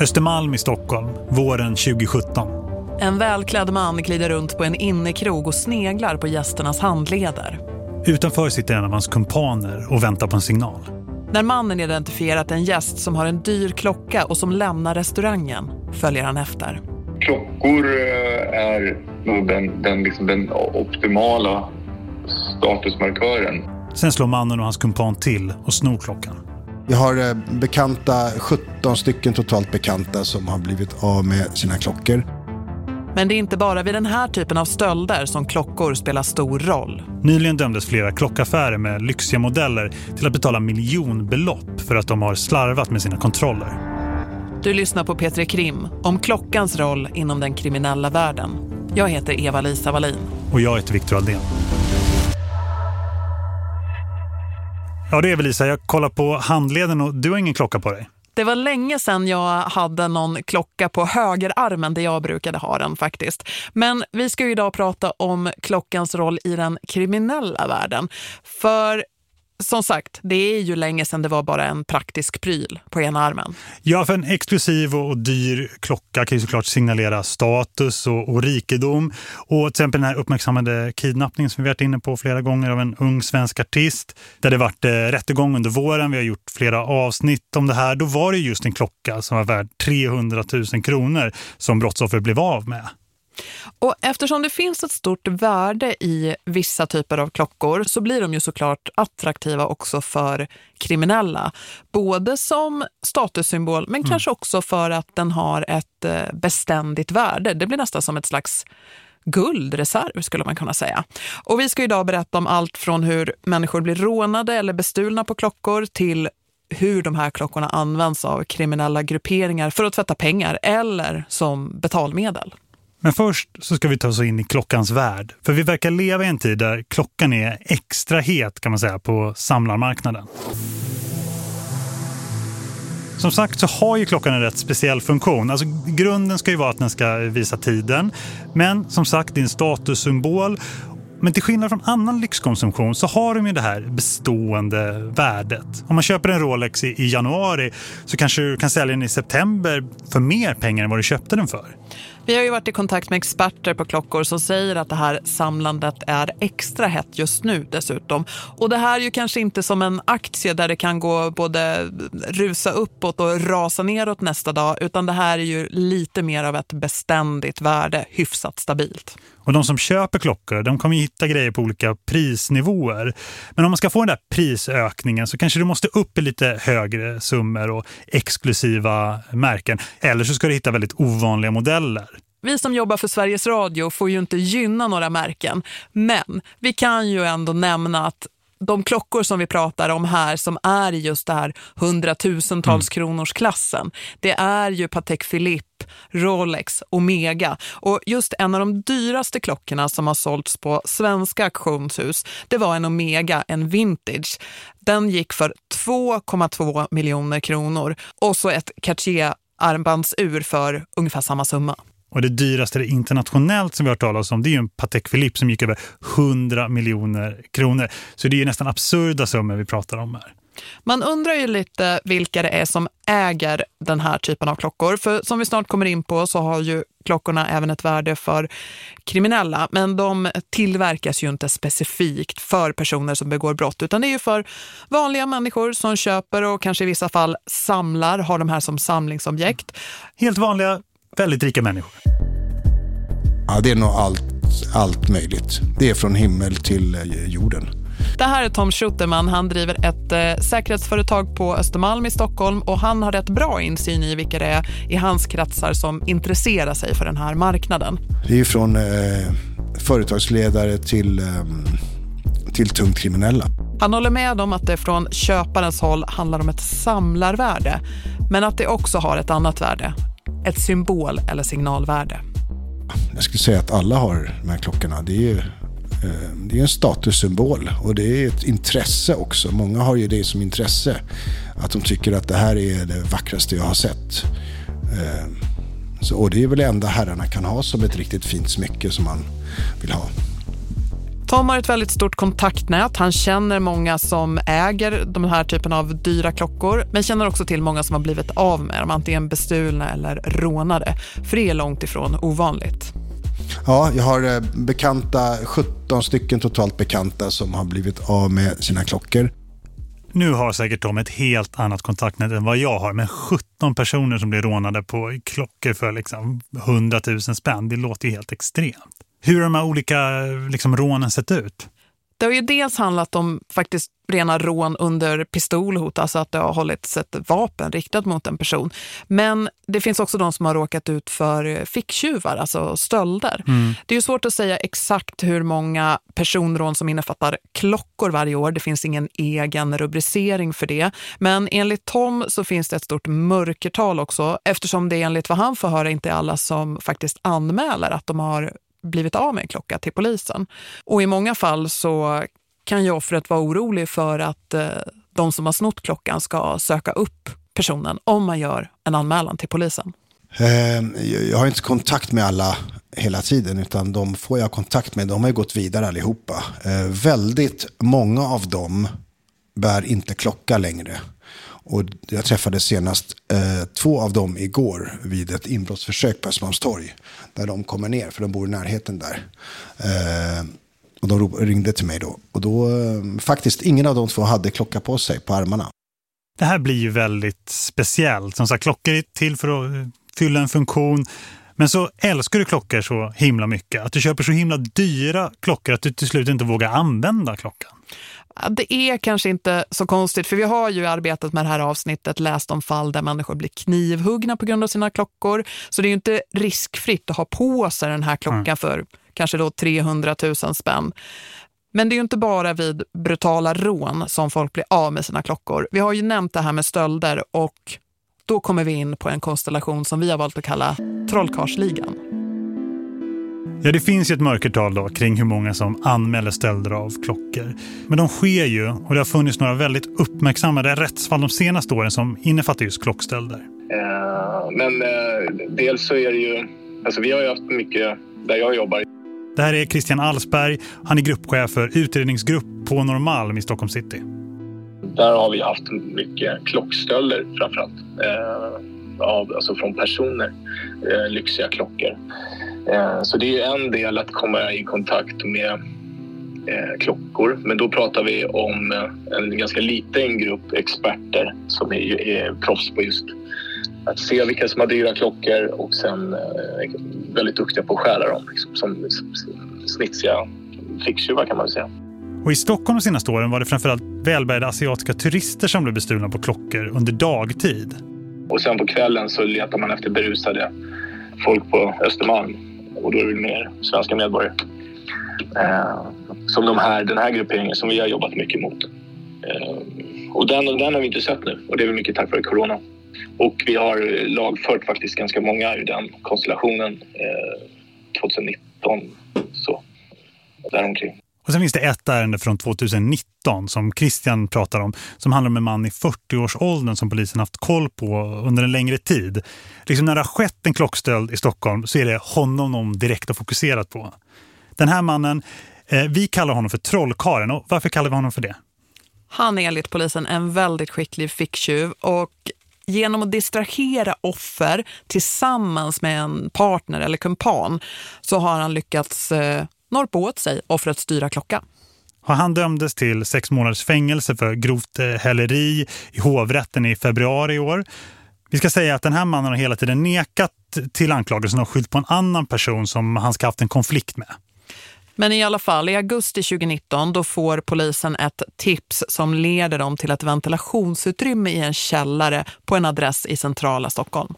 Östermalm i Stockholm, våren 2017. En välklädd man glider runt på en innekrog och sneglar på gästernas handleder. Utanför sitter en av hans kumpaner och väntar på en signal. När mannen identifierat en gäst som har en dyr klocka och som lämnar restaurangen följer han efter. Klockor eh, är nog den, den, liksom den optimala statusmarkören. Sen slår mannen och hans kumpan till och snor klockan. Jag har eh, bekanta, 17 stycken totalt bekanta som har blivit av med sina klockor. Men det är inte bara vid den här typen av stölder som klockor spelar stor roll. Nyligen dömdes flera klockaffärer med lyxiga modeller till att betala miljonbelopp för att de har slarvat med sina kontroller. Du lyssnar på Petri Krim om klockans roll inom den kriminella världen. Jag heter Eva-Lisa Wallin. Och jag heter Victor Aldén. Ja, det är väl Lisa. Jag kollar på handleden och du har ingen klocka på dig. Det var länge sedan jag hade någon klocka på högerarmen där jag brukade ha den faktiskt. Men vi ska ju idag prata om klockans roll i den kriminella världen. För som sagt, det är ju länge sedan det var bara en praktisk pryl på ena armen. Ja, för en exklusiv och dyr klocka kan ju såklart signalera status och, och rikedom. Och till exempel den här uppmärksammade kidnappningen som vi varit inne på flera gånger av en ung svensk artist. Där det varit eh, rättegång under våren. Vi har gjort flera avsnitt om det här. Då var det just en klocka som var värd 300 000 kronor som brottsoffer blev av med. Och eftersom det finns ett stort värde i vissa typer av klockor så blir de ju såklart attraktiva också för kriminella. Både som statussymbol men mm. kanske också för att den har ett eh, beständigt värde. Det blir nästan som ett slags guldreserv skulle man kunna säga. Och vi ska idag berätta om allt från hur människor blir rånade eller bestulna på klockor till hur de här klockorna används av kriminella grupperingar för att tvätta pengar eller som betalmedel. Men först så ska vi ta oss in i klockans värld. För vi verkar leva i en tid där klockan är extra het kan man säga på samlarmarknaden. Som sagt så har ju klockan en rätt speciell funktion. Alltså grunden ska ju vara att den ska visa tiden. Men som sagt det är en statussymbol men till skillnad från annan lyxkonsumtion så har de ju det här bestående värdet. Om man köper en Rolex i, i januari så kanske du kan sälja den i september för mer pengar än vad du köpte den för. Vi har ju varit i kontakt med experter på klockor som säger att det här samlandet är extra hett just nu dessutom. Och det här är ju kanske inte som en aktie där det kan gå både rusa uppåt och rasa neråt nästa dag utan det här är ju lite mer av ett beständigt värde, hyfsat stabilt. Och de som köper klockor, de kommer ju hitta grejer på olika prisnivåer. Men om man ska få den där prisökningen så kanske du måste upp i lite högre summor och exklusiva märken. Eller så ska du hitta väldigt ovanliga modeller. Vi som jobbar för Sveriges Radio får ju inte gynna några märken. Men vi kan ju ändå nämna att de klockor som vi pratar om här som är i just det här hundratusentals mm. kronors klassen. Det är ju Patek Philippe, Rolex, Omega och just en av de dyraste klockorna som har sålts på svenska auktionshus det var en Omega, en vintage. Den gick för 2,2 miljoner kronor och så ett Cartier armbandsur för ungefär samma summa. Och det dyraste internationellt som vi har hört talas om det är en Patek Philippe som gick över 100 miljoner kronor. Så det är ju nästan absurda summor vi pratar om här. Man undrar ju lite vilka det är som äger den här typen av klockor. För som vi snart kommer in på så har ju klockorna även ett värde för kriminella. Men de tillverkas ju inte specifikt för personer som begår brott. Utan det är ju för vanliga människor som köper och kanske i vissa fall samlar, har de här som samlingsobjekt. Helt vanliga väldigt rika människor. Ja, det är nog allt, allt möjligt. Det är från himmel till eh, jorden. Det här är Tom Schutterman. Han driver ett eh, säkerhetsföretag på Östermalm i Stockholm och han har rätt bra insyn i vilka det är i hans kretsar som intresserar sig för den här marknaden. Det är från eh, företagsledare till, eh, till tungt kriminella. Han håller med om att det från köparens håll handlar om ett samlarvärde men att det också har ett annat värde, ett symbol- eller signalvärde? Jag skulle säga att alla har de här klockorna. Det är, eh, det är en statussymbol och det är ett intresse också. Många har ju det som intresse. Att de tycker att det här är det vackraste jag har sett. Eh, så, och det är väl det enda herrarna kan ha som ett riktigt fint smycke som man vill ha. Tom har ett väldigt stort kontaktnät. Han känner många som äger de här typen av dyra klockor men känner också till många som har blivit av med dem, antingen bestulna eller rånade. För det är långt ifrån ovanligt. Ja, jag har eh, bekanta, 17 stycken totalt bekanta som har blivit av med sina klockor. Nu har säkert de ett helt annat kontaktnät än vad jag har. Men 17 personer som blir rånade på klockor för liksom 100 000 spänn, det låter ju helt extremt. Hur har de här olika liksom, rånen sett ut? Det har ju dels handlat om faktiskt rena rån under pistolhot, alltså att det har hållits ett vapen riktat mot en person. Men det finns också de som har råkat ut för ficktjuvar, alltså stölder. Mm. Det är ju svårt att säga exakt hur många personrån som innefattar klockor varje år. Det finns ingen egen rubricering för det. Men enligt Tom så finns det ett stort mörkertal också eftersom det enligt vad han får höra inte är alla som faktiskt anmäler att de har blivit av med en klocka till polisen. Och i många fall så kan ju offret vara orolig för att eh, de som har snott klockan ska söka upp personen om man gör en anmälan till polisen. Ehm, jag har inte kontakt med alla hela tiden utan de får jag kontakt med. De har gått vidare allihopa. Ehm, väldigt många av dem bär inte klocka längre. Och jag träffade senast eh, två av dem igår vid ett inbrottsförsök på Östermalmstorg. Där de kommer ner, för de bor i närheten där. Eh, och de ringde till mig då. Och då, eh, faktiskt, ingen av de två hade klocka på sig på armarna. Det här blir ju väldigt speciellt. Som sagt, klockor är till för att eh, fylla en funktion. Men så älskar du klockor så himla mycket. Att du köper så himla dyra klockor att du till slut inte vågar använda klockan. Det är kanske inte så konstigt för vi har ju arbetat med det här avsnittet läst om fall där människor blir knivhuggna på grund av sina klockor. Så det är ju inte riskfritt att ha på sig den här klockan mm. för kanske då 300 000 spänn. Men det är ju inte bara vid brutala rån som folk blir av med sina klockor. Vi har ju nämnt det här med stölder och då kommer vi in på en konstellation som vi har valt att kalla Trollkarsligan. Ja, det finns ju ett mörkertal då kring hur många som anmäler stölder av klockor. Men de sker ju och det har funnits några väldigt uppmärksammade rättsfall de senaste åren som innefattar just klockstölder. Uh, men uh, dels så är det ju, alltså vi har ju haft mycket där jag jobbar. Det här är Christian Alsberg, han är gruppchef för utredningsgrupp på Norrmalm i Stockholm city. Där har vi haft mycket klockstölder framförallt. Uh, av, alltså från personer, lyxiga klockor. Eh, så det är en del att komma i kontakt med eh, klockor. Men då pratar vi om eh, en ganska liten grupp experter som är, är proffs på just att se vilka som har dyra klockor och sen väldigt duktiga på att stjäla dem. Liksom, som snitsiga ficktjuvar kan man säga. Och i Stockholm de senaste åren var det framförallt välbärgade asiatiska turister som blev bestulna på klockor under dagtid. Och sen på kvällen så letar man efter berusade folk på Östermalm och då är det mer svenska medborgare. Eh, som de här, den här grupperingen som vi har jobbat mycket mot. Eh, och den, den har vi inte sett nu och det är väl mycket tack vare corona. Och vi har lagfört faktiskt ganska många ur den konstellationen eh, 2019. Så, däromkring. Och sen finns det ett ärende från 2019 som Christian pratar om som handlar om en man i 40-årsåldern som polisen haft koll på under en längre tid. Liksom när det har skett en klockstöld i Stockholm så är det honom de direkt har fokuserat på. Den här mannen, eh, vi kallar honom för trollkaren och varför kallar vi honom för det? Han är enligt polisen en väldigt skicklig ficktjuv och genom att distrahera offer tillsammans med en partner eller kumpan så har han lyckats eh, norpa åt sig offrets dyra klocka. Han dömdes till sex månaders fängelse för grovt eh, häleri i hovrätten i februari i år. Vi ska säga att den här mannen har hela tiden nekat till anklagelsen och skyllt på en annan person som han ska haft en konflikt med. Men i alla fall, i augusti 2019 då får polisen ett tips som leder dem till ett ventilationsutrymme i en källare på en adress i centrala Stockholm.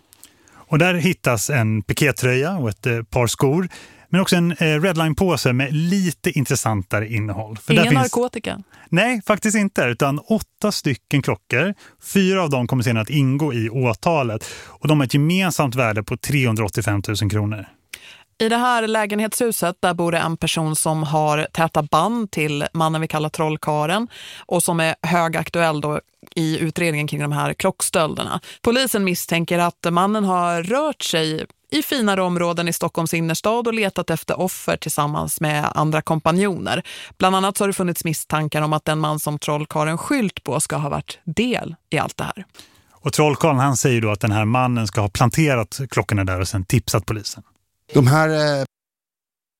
Och där hittas en pikétröja och ett eh, par skor. Men också en eh, redline-påse med lite intressantare innehåll. För Ingen finns... narkotika? Nej, faktiskt inte. Utan åtta stycken klockor. Fyra av dem kommer senare att ingå i åtalet. Och de har ett gemensamt värde på 385 000 kronor. I det här lägenhetshuset där bor det en person som har täta band till mannen vi kallar trollkaren och som är högaktuell då i utredningen kring de här klockstölderna. Polisen misstänker att mannen har rört sig i finare områden i Stockholms innerstad och letat efter offer tillsammans med andra kompanjoner. Bland annat så har det funnits misstankar om att den man som trollkaren skylt på ska ha varit del i allt det här. Och trollkarlen han säger då att den här mannen ska ha planterat klockorna där och sen tipsat polisen. De här eh,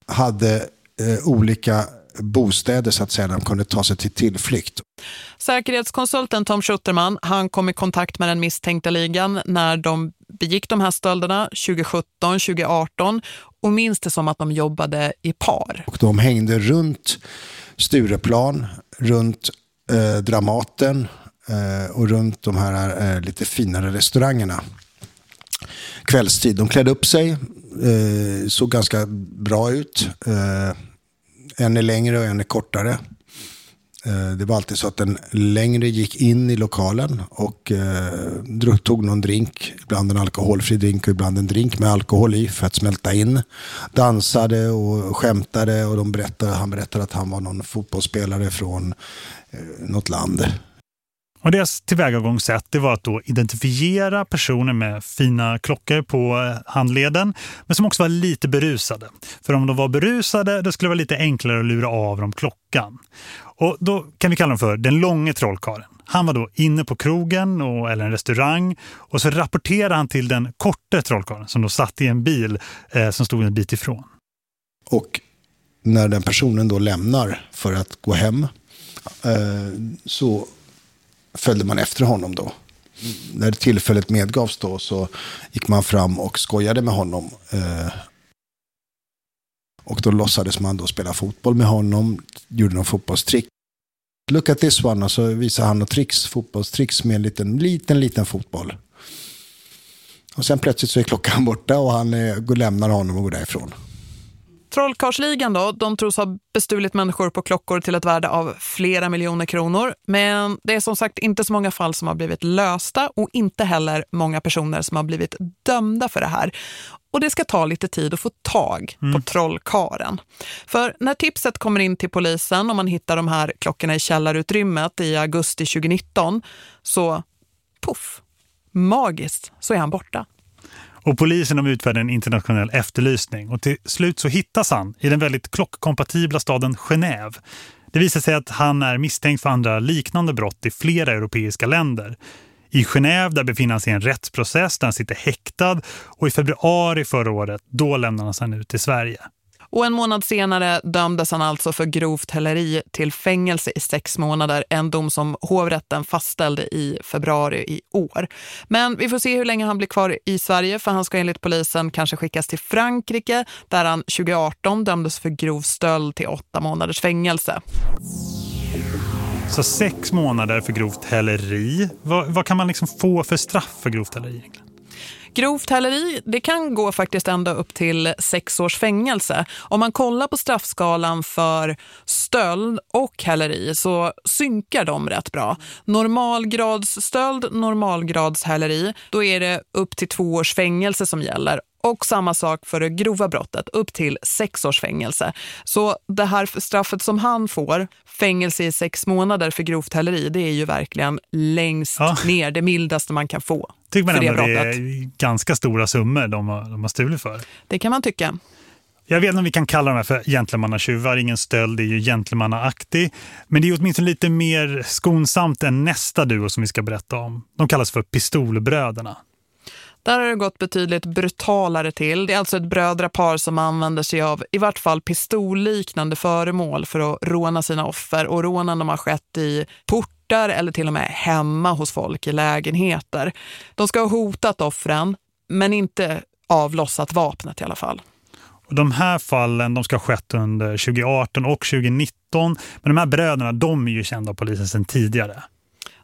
hade eh, olika bostäder så att säga, de kunde ta sig till tillflykt. Säkerhetskonsulten Tom Schutterman, han kom i kontakt med den misstänkta ligan när de begick de här stölderna 2017, 2018 och minns det som att de jobbade i par. Och de hängde runt Stureplan, runt eh, Dramaten eh, och runt de här eh, lite finare restaurangerna. Kvällstid. De klädde upp sig, eh, såg ganska bra ut. En är längre och en är kortare. Eh, det var alltid så att den längre gick in i lokalen och eh, tog någon drink, ibland en alkoholfri drink och ibland en drink med alkohol i för att smälta in. Dansade och skämtade och de berättade, han berättade att han var någon fotbollsspelare från eh, något land. Och deras tillvägagångssätt det var att då identifiera personer med fina klockor på eh, handleden men som också var lite berusade. För om de var berusade då skulle det vara lite enklare att lura av dem klockan. Och då kan vi kalla dem för den långa trollkaren. Han var då inne på krogen och, eller en restaurang och så rapporterade han till den korta trollkaren som då satt i en bil eh, som stod en bit ifrån. Och när den personen då lämnar för att gå hem eh, så följde man efter honom då. När tillfället medgavs då så gick man fram och skojade med honom. Eh, och då låtsades man då spela fotboll med honom, gjorde någon fotbollstrick. Look at this one, och så visade han något tricks, fotbollstricks med en liten, liten, liten fotboll. Och sen plötsligt så är klockan borta och han eh, lämnar honom och går därifrån. Trollkarsligan då, de tros ha bestulit människor på klockor till ett värde av flera miljoner kronor. Men det är som sagt inte så många fall som har blivit lösta och inte heller många personer som har blivit dömda för det här. Och det ska ta lite tid att få tag på mm. trollkaren. För när tipset kommer in till polisen och man hittar de här klockorna i källarutrymmet i augusti 2019 så puff, magiskt så är han borta. Och polisen de utfärdade en internationell efterlysning och till slut så hittas han i den väldigt klockkompatibla staden Genève. Det visar sig att han är misstänkt för andra liknande brott i flera europeiska länder. I Genève där befinner han sig i en rättsprocess där han sitter häktad och i februari förra året då lämnar han ut till Sverige. Och en månad senare dömdes han alltså för grovt häleri till fängelse i sex månader. En dom som hovrätten fastställde i februari i år. Men vi får se hur länge han blir kvar i Sverige för han ska enligt polisen kanske skickas till Frankrike där han 2018 dömdes för grov stöld till åtta månaders fängelse. Så sex månader för grovt häleri. Vad, vad, kan man liksom få för straff för grovt häleri egentligen? Grovt häleri, det kan gå faktiskt ända upp till sex års fängelse. Om man kollar på straffskalan för stöld och häleri så synkar de rätt bra. Normalgradsstöld, normalgradshäleri, då är det upp till två års fängelse som gäller. Och samma sak för det grova brottet, upp till sex års fängelse. Så det här straffet som han får, fängelse i sex månader för grovt häleri, det är ju verkligen längst ja. ner, det mildaste man kan få. Tycker man ändå det, det är ganska stora summor de har, de har stulit för. Det kan man tycka. Jag vet inte om vi kan kalla dem här för gentlemannatjuvar. Ingen stöld, det är ju gentlemannaaktig. Men det är åtminstone lite mer skonsamt än nästa duo som vi ska berätta om. De kallas för pistolbröderna. Där har det gått betydligt brutalare till. Det är alltså ett brödrapar som använder sig av i vart fall pistolliknande föremål för att råna sina offer. Och rånen de har skett i portar eller till och med hemma hos folk i lägenheter. De ska ha hotat offren men inte avlossat vapnet i alla fall. Och de här fallen de ska ha skett under 2018 och 2019. Men de här bröderna de är ju kända av polisen sedan tidigare.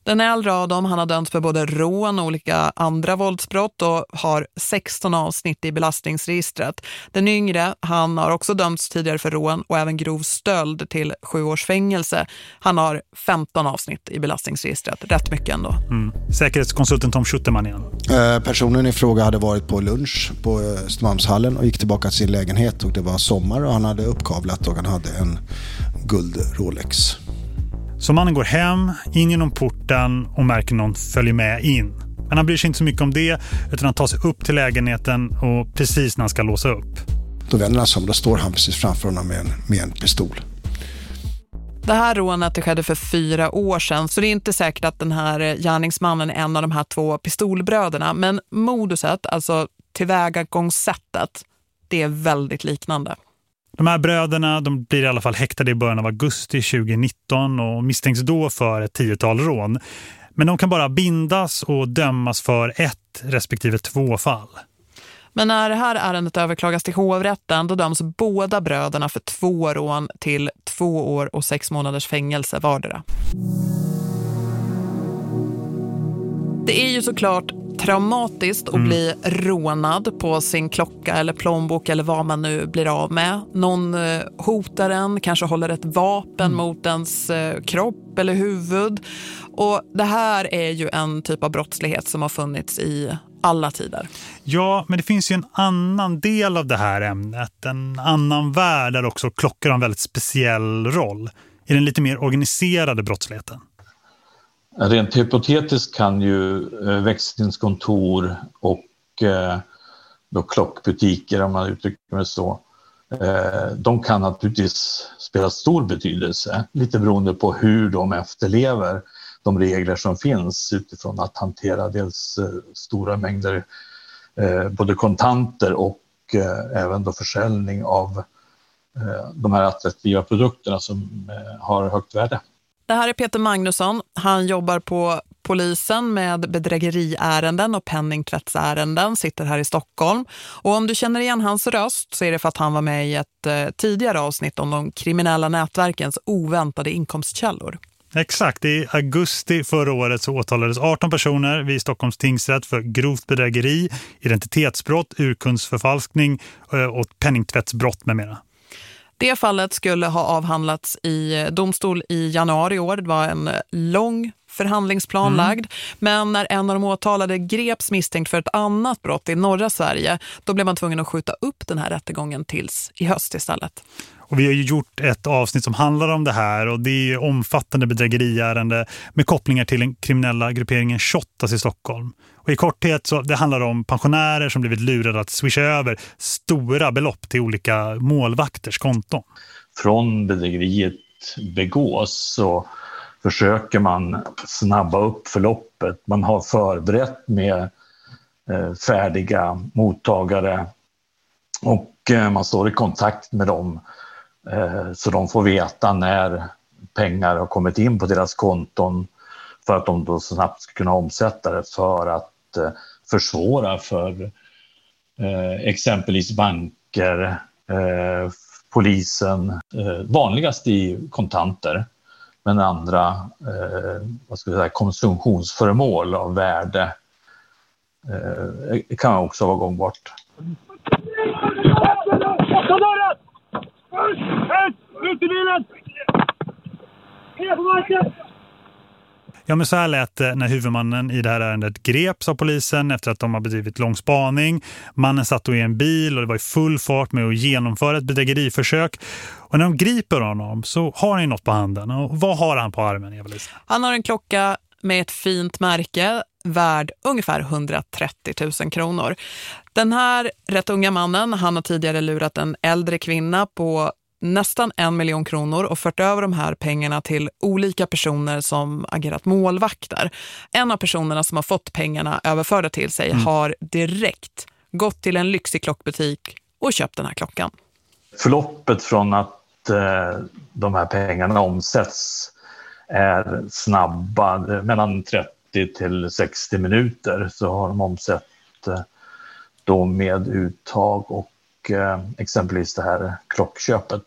Den äldre av dem han har dömts för både rån och olika andra våldsbrott och har 16 avsnitt i belastningsregistret. Den yngre han har också dömts tidigare för rån och även grov stöld till sju års fängelse. Han har 15 avsnitt i belastningsregistret. Rätt mycket ändå. Mm. Säkerhetskonsulten Tom Schutterman igen. Eh, personen i fråga hade varit på lunch på Östermalmshallen och gick tillbaka till sin lägenhet och det var sommar och han hade uppkavlat och han hade en guld Rolex. Så mannen går hem, in genom porten och märker någon följer med in. Men han bryr sig inte så mycket om det utan han tar sig upp till lägenheten och precis när han ska låsa upp. Då vänder han sig om, då står han precis framför honom med en, med en pistol. Det här rånet det skedde för fyra år sedan så det är inte säkert att den här gärningsmannen är en av de här två pistolbröderna. Men moduset, alltså tillvägagångssättet, det är väldigt liknande. De här bröderna de blir i alla fall häktade i början av augusti 2019 och misstänks då för ett tiotal rån. Men de kan bara bindas och dömas för ett respektive två fall. Men när det här ärendet överklagas till hovrätten då döms båda bröderna för två rån till två år och sex månaders fängelse vardera. Det är ju såklart traumatiskt att mm. bli rånad på sin klocka eller plånbok eller vad man nu blir av med. Någon eh, hotar en, kanske håller ett vapen mm. mot ens eh, kropp eller huvud. Och det här är ju en typ av brottslighet som har funnits i alla tider. Ja, men det finns ju en annan del av det här ämnet. En annan värld där också klockor har en väldigt speciell roll. I den lite mer organiserade brottsligheten. Rent hypotetiskt kan ju eh, växlingskontor och eh, då klockbutiker, om man uttrycker det så, eh, de kan naturligtvis spela stor betydelse, lite beroende på hur de efterlever de regler som finns utifrån att hantera dels stora mängder både kontanter och även då försäljning av de här attraktiva produkterna som har högt värde. Det här är Peter Magnusson. Han jobbar på polisen med bedrägeriärenden och penningtvättsärenden, sitter här i Stockholm. Och om du känner igen hans röst så är det för att han var med i ett eh, tidigare avsnitt om de kriminella nätverkens oväntade inkomstkällor. Exakt, i augusti förra året så åtalades 18 personer vid Stockholms tingsrätt för grovt bedrägeri, identitetsbrott, urkundsförfalskning eh, och penningtvättsbrott med mera. Det fallet skulle ha avhandlats i domstol i januari i år. Det var en lång förhandlingsplan mm. lagd. Men när en av de åtalade greps misstänkt för ett annat brott i norra Sverige, då blev man tvungen att skjuta upp den här rättegången tills i höst istället. Och vi har ju gjort ett avsnitt som handlar om det här och det är omfattande bedrägeriärende med kopplingar till den kriminella grupperingen Shottaz i Stockholm. Och i korthet så det handlar om pensionärer som blivit lurade att swisha över stora belopp till olika målvakters konton. Från bedrägeriet begås så försöker man snabba upp förloppet. Man har förberett med eh, färdiga mottagare och eh, man står i kontakt med dem Eh, så de får veta när pengar har kommit in på deras konton för att de då snabbt ska kunna omsätta det för att eh, försvåra för eh, exempelvis banker, polisen, vanligast i kontanter men andra vad ska jag säga, konsumtionsföremål av värde kan också vara gångbart. Ut i bilen! Ja men så här lät det när huvudmannen i det här ärendet greps av polisen efter att de har bedrivit lång spaning. Mannen satt då i en bil och det var i full fart med att genomföra ett bedrägeriförsök. Och när de griper honom så har han något på handen. Och vad har han på armen, Eva-Lisa? Han har en klocka med ett fint märke värd ungefär 130 000 kronor. Den här rätt unga mannen, han har tidigare lurat en äldre kvinna på nästan en miljon kronor och fört över de här pengarna till olika personer som agerat målvakter. En av personerna som har fått pengarna överförda till sig mm. har direkt gått till en lyxig klockbutik och köpt den här klockan. Förloppet från att eh, de här pengarna omsätts är snabba, mellan 30 till 60 minuter så har de omsett eh, då med uttag och eh, exempelvis det här klockköpet.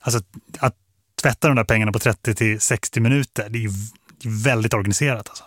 Alltså att tvätta de där pengarna på 30 till 60 minuter, det är ju väldigt organiserat alltså.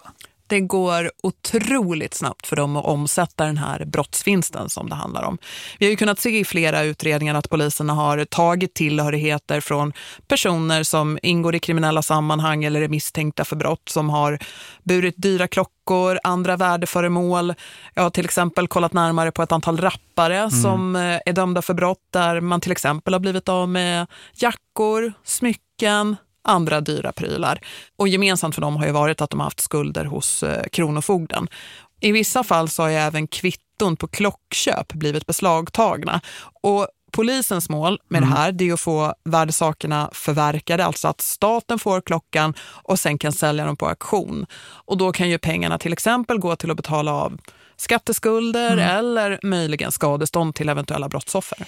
Det går otroligt snabbt för dem att omsätta den här brottsvinsten som det handlar om. Vi har ju kunnat se i flera utredningar att polisen har tagit tillhörigheter från personer som ingår i kriminella sammanhang eller är misstänkta för brott som har burit dyra klockor, andra värdeföremål. Jag har till exempel kollat närmare på ett antal rappare mm. som eh, är dömda för brott där man till exempel har blivit av med jackor, smycken, andra dyra prylar. Och gemensamt för dem har ju varit att de har haft skulder hos eh, kronofogden. I vissa fall så har ju även kvitton på klockköp blivit beslagtagna. Och Polisens mål med mm. det här det är att få värdesakerna förverkade, alltså att staten får klockan och sen kan sälja dem på auktion. Och då kan ju pengarna till exempel gå till att betala av skatteskulder mm. eller möjligen skadestånd till eventuella brottsoffer.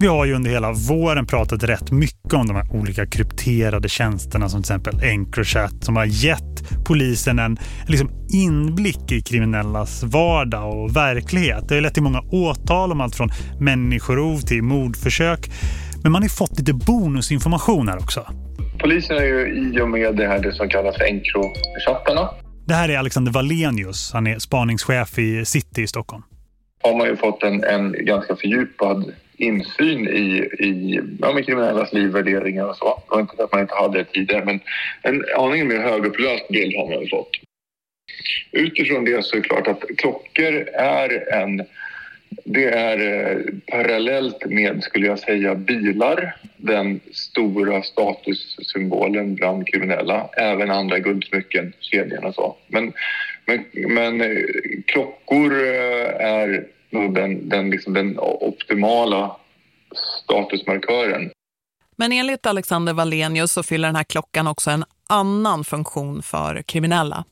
Vi har ju under hela våren pratat rätt mycket om de här olika krypterade tjänsterna som till exempel Encrochat som har gett polisen en liksom inblick i kriminellas vardag och verklighet. Det har lett till många åtal om allt från människorov till mordförsök. Men man har fått lite bonusinformation här också. Polisen är ju i och med det här det som kallas för Encrochattarna. Det här är Alexander Valenius. Han är spaningschef i City i Stockholm. Har man ju fått en, en ganska fördjupad insyn i, i ja, med kriminellas liv, värderingar och så. Och inte att man inte hade det tidigare, men en aning mer högupplöst bild har man fått. Utifrån det så är det klart att klockor är en det är eh, parallellt med, skulle jag säga, bilar den stora statussymbolen bland kriminella. Även andra guldsmycken, kedjorna och så. Men, men, men eh, klockor eh, är nog den, den, liksom den optimala statusmarkören. Men enligt Alexander Valenius så fyller den här klockan också en annan funktion för kriminella.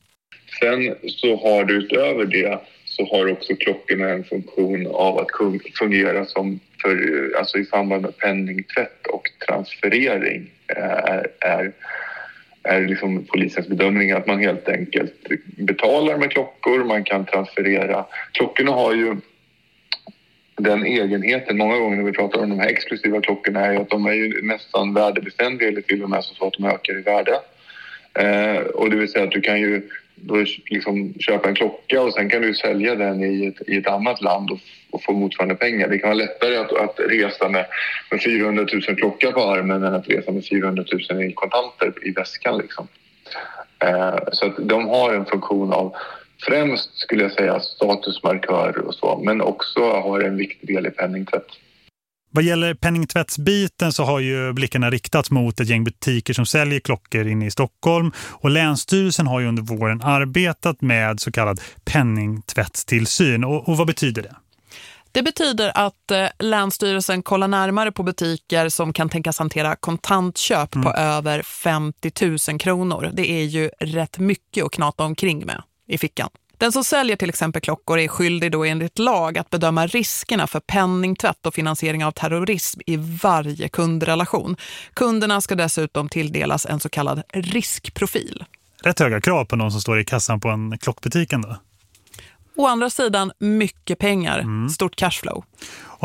Sen så har du utöver det så har också klockorna en funktion av att fungera som för, alltså i samband med penningtvätt och transferering är, är, är liksom polisens bedömning att man helt enkelt betalar med klockor, man kan transferera. Klockorna har ju den egenheten många gånger när vi pratar om de här exklusiva klockorna är ju att de är ju nästan värdebeständiga eller till och med så att de ökar i värde. Eh, och det vill säga att du kan ju då liksom köpa en klocka och sen kan du sälja den i ett, i ett annat land och, och, få motsvarande pengar. Det kan vara lättare att, att resa med, med 400 000 klocka på armen än att resa med 400 000 i kontanter i väskan. Liksom. Eh, så att de har en funktion av främst skulle jag säga statusmarkörer och så, men också har en viktig del i penningtvätt. Vad gäller penningtvättsbiten så har ju blickarna riktats mot ett gäng butiker som säljer klockor inne i Stockholm och Länsstyrelsen har ju under våren arbetat med så kallad penningtvättstillsyn. Och, och vad betyder det? Det betyder att eh, Länsstyrelsen kollar närmare på butiker som kan tänkas hantera kontantköp mm. på över 50 000 kronor. Det är ju rätt mycket att knata omkring med i fickan. Den som säljer till exempel klockor är skyldig då enligt lag att bedöma riskerna för penningtvätt och finansiering av terrorism i varje kundrelation. Kunderna ska dessutom tilldelas en så kallad riskprofil. Rätt höga krav på någon som står i kassan på en klockbutik ändå. Å andra sidan mycket pengar, mm. stort cashflow.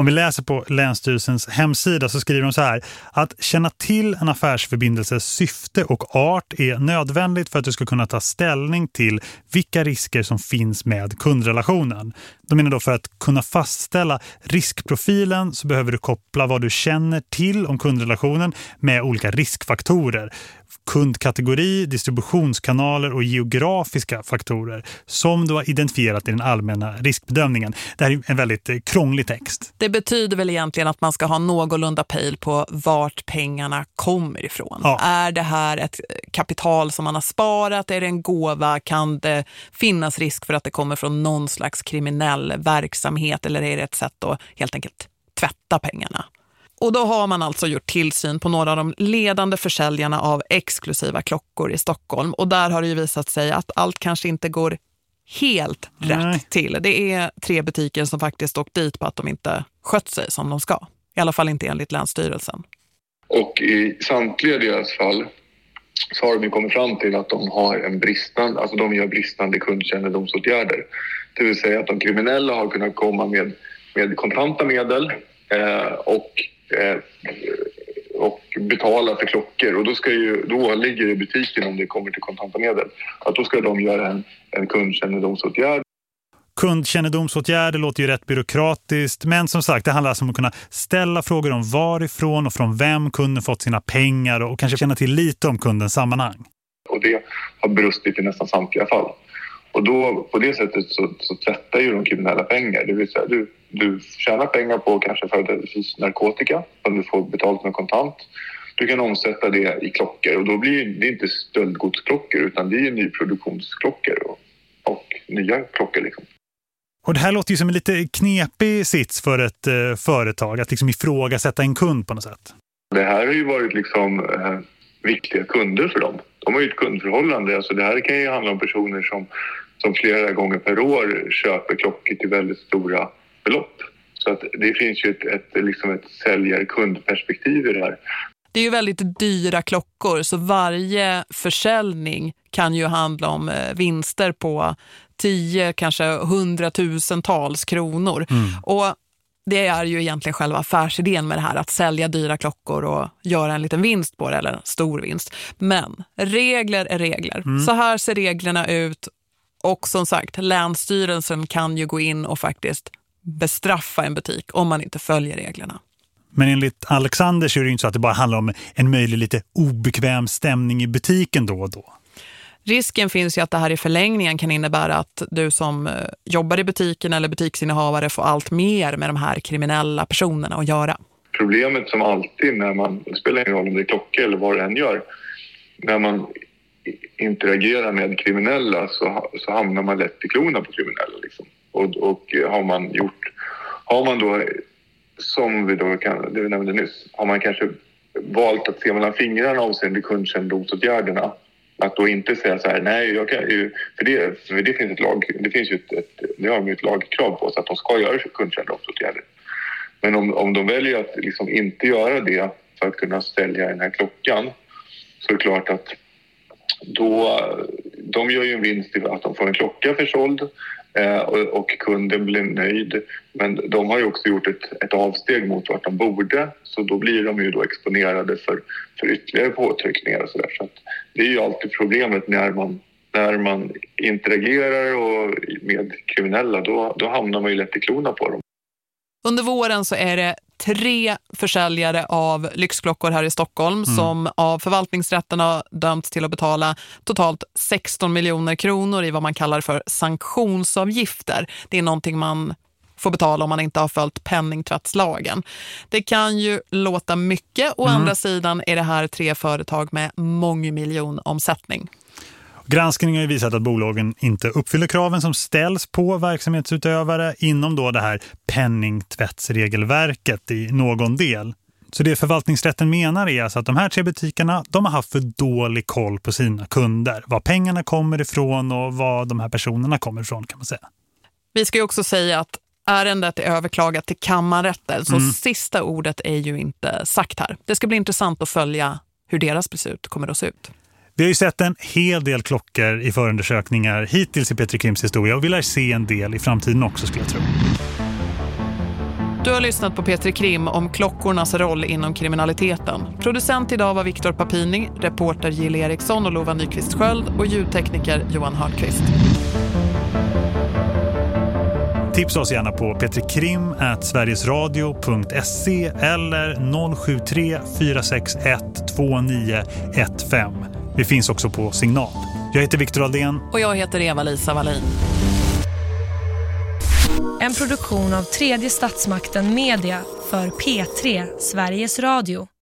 Om vi läser på Länsstyrelsens hemsida så skriver de så här att känna till en affärsförbindelses syfte och art är nödvändigt för att du ska kunna ta ställning till vilka risker som finns med kundrelationen. De menar då för att kunna fastställa riskprofilen så behöver du koppla vad du känner till om kundrelationen med olika riskfaktorer kundkategori, distributionskanaler och geografiska faktorer som du har identifierat i den allmänna riskbedömningen. Det här är en väldigt eh, krånglig text. Det betyder väl egentligen att man ska ha någorlunda pejl på vart pengarna kommer ifrån. Ja. Är det här ett kapital som man har sparat? Är det en gåva? Kan det finnas risk för att det kommer från någon slags kriminell verksamhet eller är det ett sätt att helt enkelt tvätta pengarna? Och då har man alltså gjort tillsyn på några av de ledande försäljarna av exklusiva klockor i Stockholm. Och där har det ju visat sig att allt kanske inte går helt Nej. rätt till. Det är tre butiker som faktiskt åkt dit på att de inte skött sig som de ska. I alla fall inte enligt Länsstyrelsen. Och i samtliga deras fall så har de kommit fram till att de har en bristande, alltså de gör bristande kundkännedomsåtgärder. Det vill säga att de kriminella har kunnat komma med, med kontanta medel eh, och Eh, och betala för klockor. Och då, ska ju, då ligger det i butiken om det kommer till kontanta medel att då ska de göra en, en kundkännedomsåtgärd. Kundkännedomsåtgärder låter ju rätt byråkratiskt men som sagt det handlar alltså om att kunna ställa frågor om varifrån och från vem kunden fått sina pengar och kanske känna till lite om kundens sammanhang. Och det har brustit i nästan samtliga fall. Och då på det sättet så, så tvättar ju de kriminella pengar. Det vill säga du, du tjänar pengar på kanske företrädesvis narkotika som du får betalt med kontant. Du kan omsätta det i klockor och då blir det inte stöldgodsklockor utan det är nyproduktionsklockor och, och nya klockor liksom. Och det här låter ju som en lite knepig sits för ett eh, företag att liksom ifrågasätta en kund på något sätt. Det här har ju varit liksom eh, viktiga kunder för dem. De har ju ett kundförhållande. Alltså det här kan ju handla om personer som, som flera gånger per år köper klockor till väldigt stora belopp. Så att det finns ju ett, ett, liksom ett säljar-kundperspektiv i det här. Det är ju väldigt dyra klockor så varje försäljning kan ju handla om eh, vinster på 10, kanske hundratusentals kronor. Mm. Och det är ju egentligen själva affärsidén med det här att sälja dyra klockor och göra en liten vinst på det, eller en stor vinst. Men regler är regler. Mm. Så här ser reglerna ut och som sagt, Länsstyrelsen kan ju gå in och faktiskt bestraffa en butik om man inte följer reglerna. Men enligt Alexander så är det inte så att det bara handlar om en möjlig lite obekväm stämning i butiken då och då. Risken finns ju att det här i förlängningen kan innebära att du som eh, jobbar i butiken eller butiksinnehavare får allt mer med de här kriminella personerna att göra. Problemet som alltid när man, det spelar ingen roll om det är klockor eller vad det än gör, när man interagerar med kriminella så, så hamnar man lätt i klorna på kriminella. Liksom. Och, och har man gjort, har man då, som vi då kan, det vi nämnde nyss, har man kanske valt att se mellan fingrarna avseende kundkännedomsåtgärderna att då inte säga så här, nej, jag kan ju, för det, för det finns ett lag, det finns ju ett, ett, det har de ett lagkrav på sig att de ska göra kundkännedomsåtgärder. Men om, om de väljer att liksom inte göra det för att kunna sälja den här klockan så är det klart att då, de gör ju en vinst i att de får en klocka försåld Eh, och kunden blir nöjd. Men de har ju också gjort ett, ett avsteg mot vart de borde så då blir de ju då exponerade för, för ytterligare påtryckningar och så där. Så det är ju alltid problemet när man, när man interagerar och med kriminella då, då hamnar man ju lätt i klona på dem. Under våren så är det tre försäljare av lyxklockor här i Stockholm mm. som av förvaltningsrätten har dömts till att betala totalt 16 miljoner kronor i vad man kallar för sanktionsavgifter. Det är någonting man får betala om man inte har följt penningtvättslagen. Det kan ju låta mycket. Å mm. andra sidan är det här tre företag med mångmiljonomsättning. Granskningen har visat att bolagen inte uppfyller kraven som ställs på verksamhetsutövare inom då det här penningtvättsregelverket i någon del. Så det förvaltningsrätten menar är alltså att de här tre butikerna de har haft för dålig koll på sina kunder. Var pengarna kommer ifrån och vad de här personerna kommer ifrån kan man säga. Vi ska ju också säga att ärendet är överklagat till kammarrätten så mm. sista ordet är ju inte sagt här. Det ska bli intressant att följa hur deras beslut kommer att se ut. Vi har ju sett en hel del klockor i förundersökningar hittills i Petri Krims historia och vi lär se en del i framtiden också skulle jag tro. Du har lyssnat på Petri Krim om klockornas roll inom kriminaliteten. Producent idag var Viktor Papini, reporter Jill Eriksson och Lova Nyqvist Sköld och ljudtekniker Johan Hörnqvist. Tipsa oss gärna på petrikrim.sverigesradio.se eller 073 461 2915. Vi finns också på Signal. Jag heter Viktor Aldén. Och jag heter Eva-Lisa Wallin. En produktion av tredje statsmakten Media för P3 Sveriges Radio.